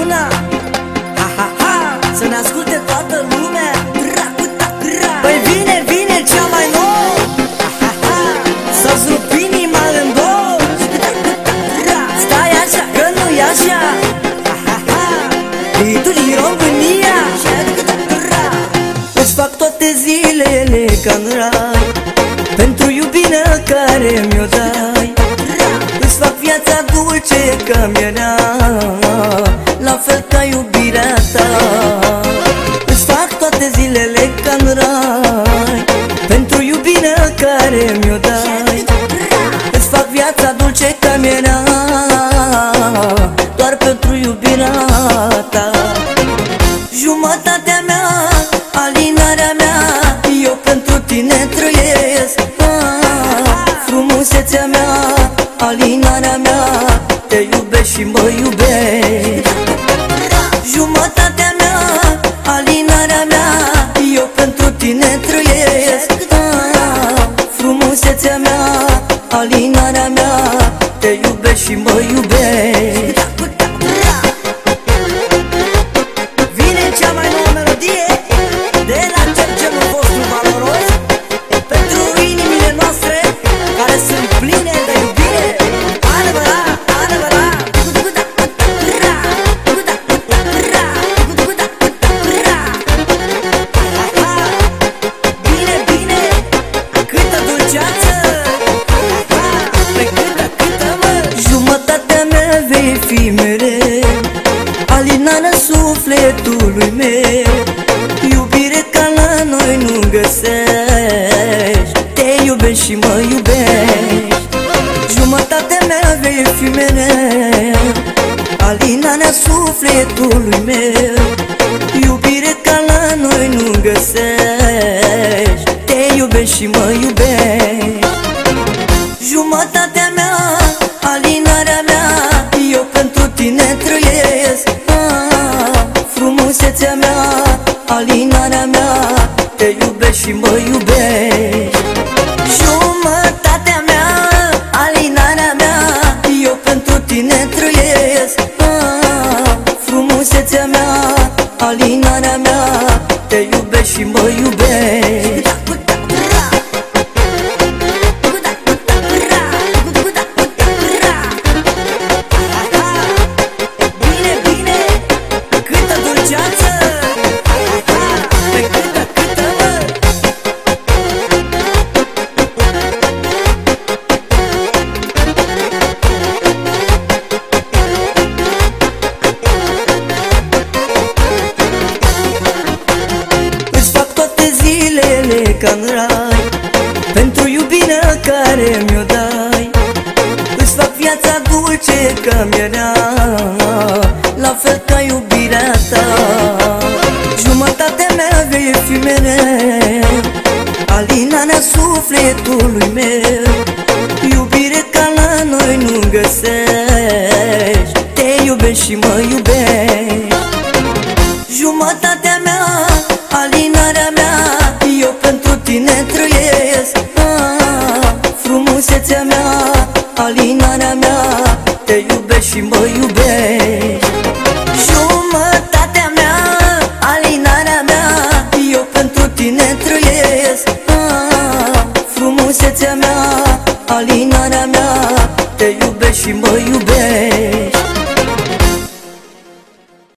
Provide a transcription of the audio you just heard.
una, una Ha, ha, ha, să ne asculte toată lumea. Păi vine, vine cea mai nouă. Ha, ha, ha, să-ți rup inima în două Stai așa, că nu-i așa. Ha, ha, ha, Hitul din România. Îți fac toate zilele ca în rai. Pentru iubirea care mi-o dai. Îți fac viața dulce ca mi-era care mi-o dai. Îți fac viața dulce ca mi-era Doar pentru iubirea ta. Jumătatea mea, alinarea mea Eu pentru tine trăiesc. Ah, Frumusețea mea, alinarea mea Te iubesc și mă iubesc. Jumătatea mea, alinarea mea Eu pentru tine trăiesc. Ah, Frumusețea mea, alinarea mea Te iubesc și mă iubesc vei fi mereu Alinarea sufletului meu. Iubire ca la noi nu găsești. Te iubesc și mă iubești. Jumătatea mea vei fi mereu. Alinarea sufletului meu. Iubire ca la noi nu găsești. Te iubesc și mă iubești. Jumătatea alinarea mea Te iubesc și mă iubesc Jumătatea mea, alinarea mea Eu pentru tine trăiesc. Ah, Frumusețea mea, alinarea mea Te iubesc și mă iubesc ca în rai. Pentru iubirea care mi-o dai Îți fac viața dulce ca mi-era La fel ca iubirea ta Jumătatea mea vei fi mereu. Alinarea sufletului meu și mă iubesc Jumătatea mea, alinarea mea Eu pentru tine trăiesc. Ah, Frumusețea mea, alinarea mea Te iubesc și mă iubesc